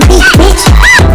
wanna be, bitch.